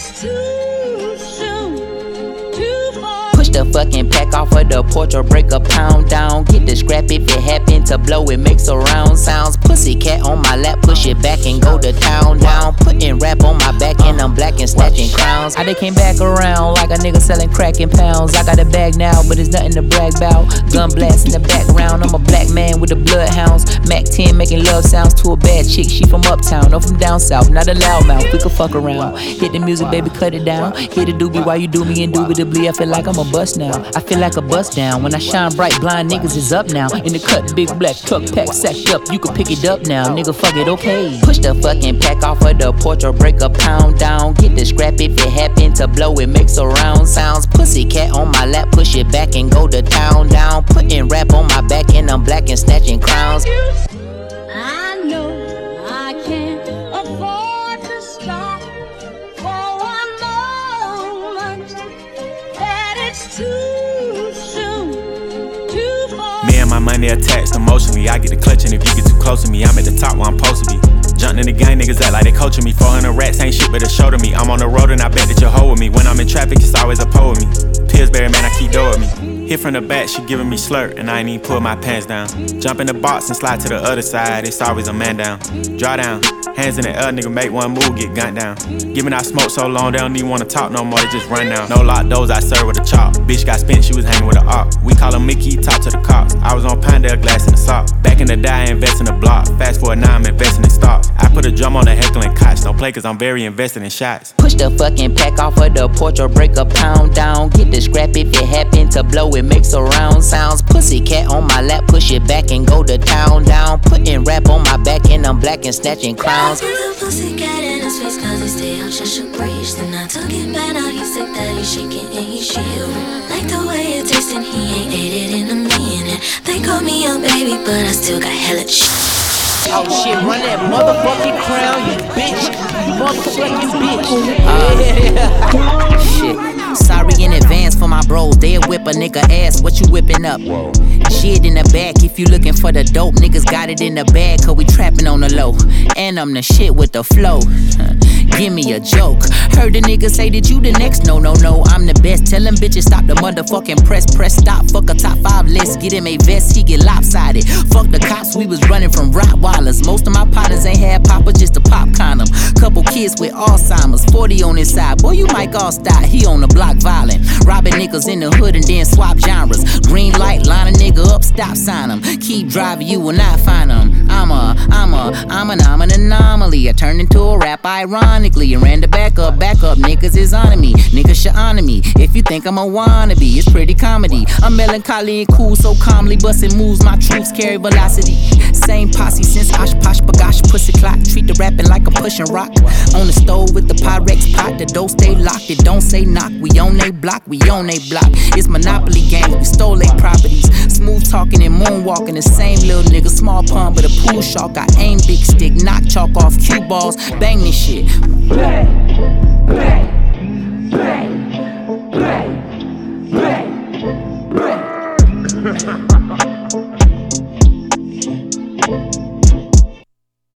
Too soon, too far. Push the fucking pack off of the porch or break a pound down. Get the scrap if it happen to blow, it makes a round sounds. Pussy cat on my lap, push it back and go to town down. Putting rap on my back and I'm black and snatching crowns. I they came back around like a nigga selling crack in pounds. I got a bag now, but it's nothing to brag about. Gun blast in the background, I'm a black man with the bloodhounds. Mac 10 making love sounds to a bad chick, she from uptown, or from down south, not a loudmouth. We could fuck around. Hit the music, baby, cut it down. Hit the doobie while you do me indubitably. I feel like I'm a bust now. I feel like a bust down. When I shine bright, blind niggas is up now. In the cut, big black truck pack sacked up. You can pick it up now, nigga. Fuck it, okay. Push the fucking pack off of the porch or break a pound down. Get the scrap if it happen to blow, it makes a round sounds. Pussy cat on my lap, push it back and go to town down. Putting rap on my back and I'm black and snatching crowns. I know I can't afford to stop for one moment. That it's too soon, too far. Me and my money attached emotionally. I get a clutch, and if you get too close to me. I'm at the top where I'm supposed to be. In the gang, niggas act like they coaching me. 400 rats ain't shit but a show to me. I'm on the road and I bet that you're hold with me. When I'm in traffic, it's always a pole with me. Pillsbury, man, I keep with me. Hit from the back, she giving me slurp, and I ain't even pull my pants down. Jump in the box and slide to the other side, it's always a man down. Draw down, hands in the air, nigga, make one move, get gunned down. Giving out smoke so long, they don't even wanna talk no more, they just run down. No lock doors, I serve with a chop. Bitch got spent, she was hanging with a op. We call her Mickey, talk to the cops. I was on Pinedale, glass in the sock. Back in the day, I invest in the block. Fast forward now, I'm investing in stocks. I put a drum on the heckling cots. Don't play cause I'm very invested in shots. Push the fucking pack off of the porch or break a pound down. Get the scrap if it happen to blow, it makes a round sounds. Pussy cat on my lap, push it back and go to town down. Putting rap on my back and I'm black and snatching crowns. Little pussy cat in his face cause he stay out just should breach. Then I took it back, now he's sick that he's shaking and he's shield. Like the way it tastes and he ain't ate it in a minute. They call me a baby, but I still got hella shit. Oh shit, run that motherfucking crown, you bitch. You motherfucking bitch. A nigga ass. What you whipping up? Shit in the back. If you looking for the dope, niggas got it in the bag. Cause we trapping on the low. And I'm the shit with the flow. Give me a joke. Heard the nigga say that you the next. No, no, no. I'm the best. Tell them bitches stop the motherfucking press. Press stop. Fuck a top five list. Get him a vest. He get lopsided. Fuck the cops. We was running from Rottweilers. Most of my partners ain't had papa, just a pop condom. Couple kids with Alzheimer's. 40 on his side. Boy, you might all stop. He on the block violent. Robbing niggas in the hood and then swap genres. Green light, stop sign him. Keep driving, you will not find him. I'm a, I'm a, I'm an, I'm an anomaly. I turned into a rap ironically and ran the back up, back up. Niggas is on me, niggas should honor me. If you think I'm a wannabe, it's pretty comedy. I'm melancholy and cool, so calmly busting moves. My troops carry velocity. Same posse since Osh Posh Bagosh Pussy Clock. Treat the rapping like I'm pushing rock. On the stove with the Pyrex pot, the dough stay locked. It don't say knock. We on they block, we on they block. It's Monopoly game, we stole they properties. Smooth walking and moonwalking, the same little nigga. Small pun, but a pool shark. I aim big stick, knock chalk off cue balls, bang this shit. Bang, bang, bang, bang, bang, bang.